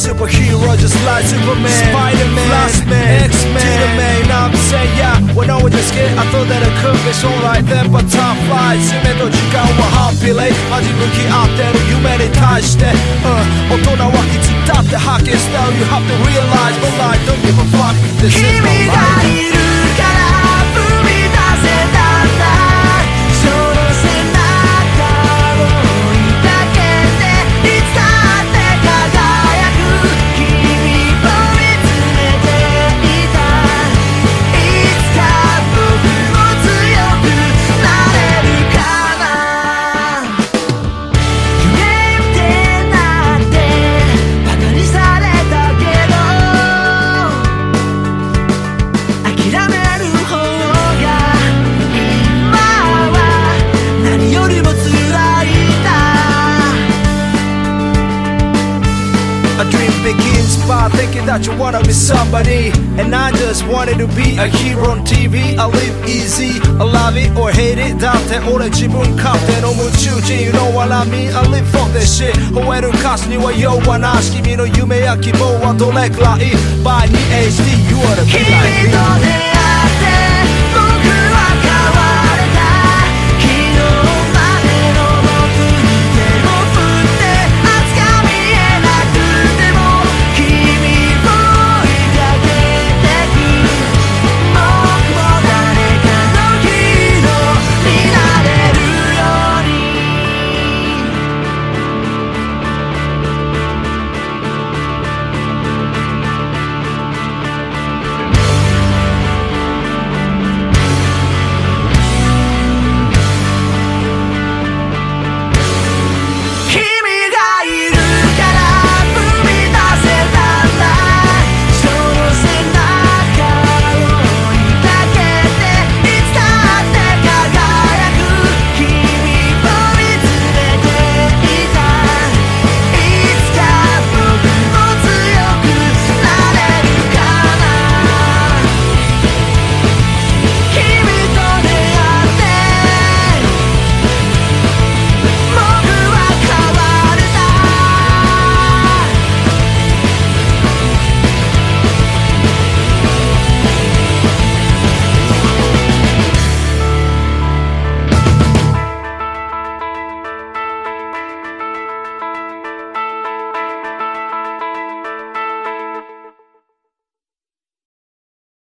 superhero just like Superman, Spider-Man, Flashman, X-Men, to the man. I'm saying yeah. When I was just kid, I thought that I could be so right then, but time flies. 夢と時間はハッピーレイ。味向き合ってる夢に対して、うん、大人はいつだってハッキースタイル You have to realize, but I by thinking that you wanna be somebody And I just wanted to be a hero on TV I live easy, I love it or hate it だって俺自分勝手の夢中人 You know what I mean? I live for this shit 吠える歌詞には弱なし君の夢や希望はどれくらい By に HD You wanna be 君 like と me 出会